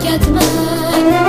terk etmek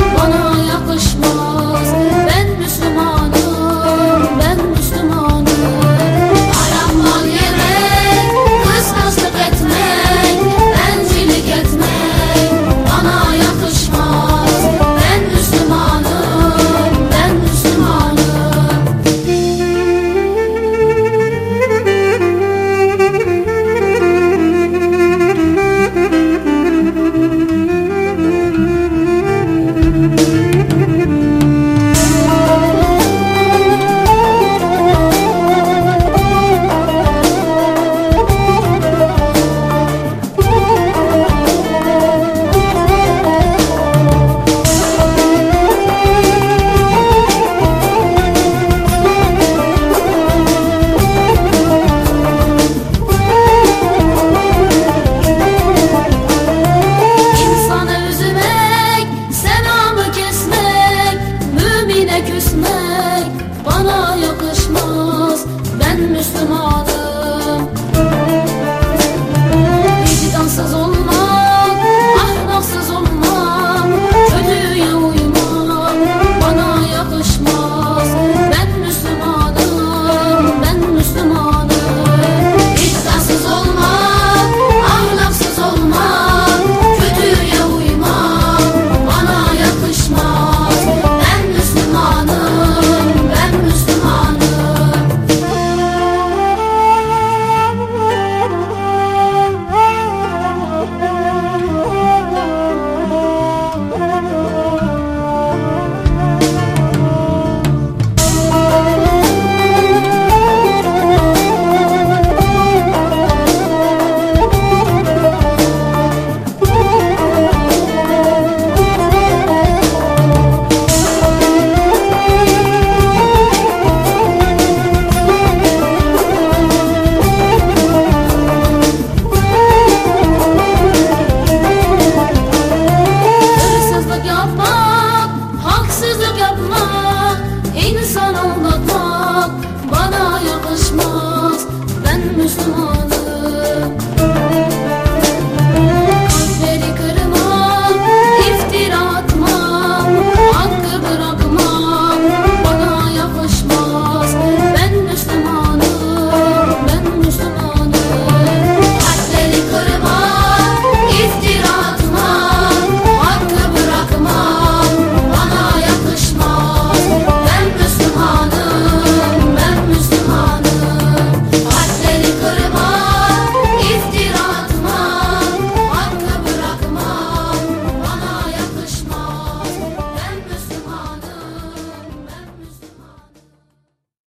bana yakışmaz. Ben Müslümanım. Yapmak yapmak, aldatmak Bana yakışmaz, ben Müslüman